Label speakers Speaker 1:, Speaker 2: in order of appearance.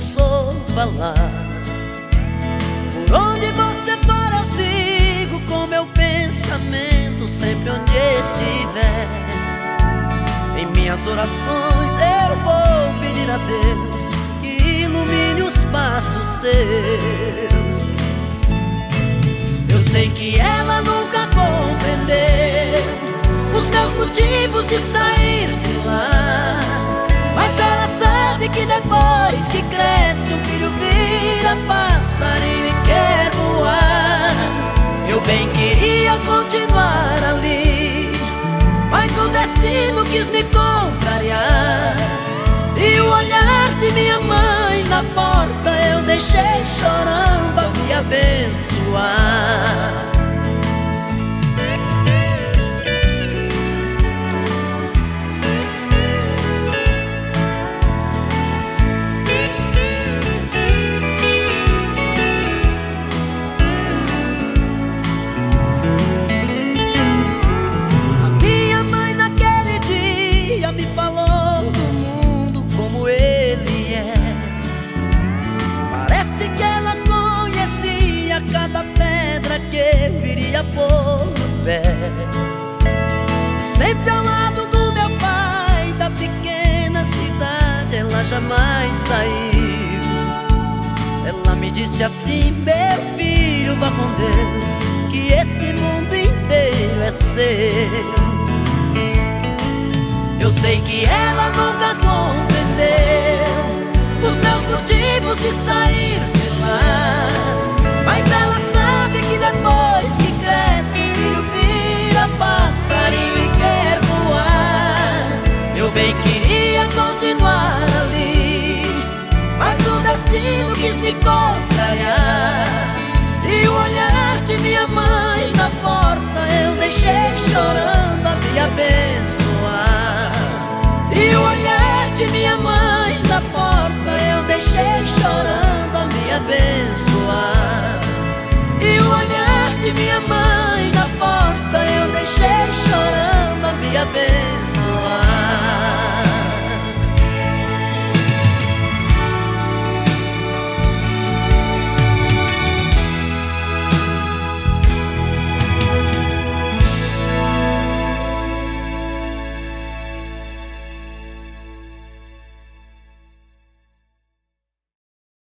Speaker 1: falar. Por onde você for, eu sigo com meu pensamento, sempre onde estiver. Em minhas orações eu vou pedir a Deus que ilumine os passos seus. Eu sei que ela nunca compreendeu os meus motivos de sair de lá. Mas ela sabe que depois que abençoar. No pé. Sempre ao lado do meu pai Da pequena cidade ela jamais saiu. Ela me disse assim, meu filho, vá com Deus Que esse mundo inteiro é seu. Eu sei que ela nunca compreendeu Os meus motivos de sair mi corazón.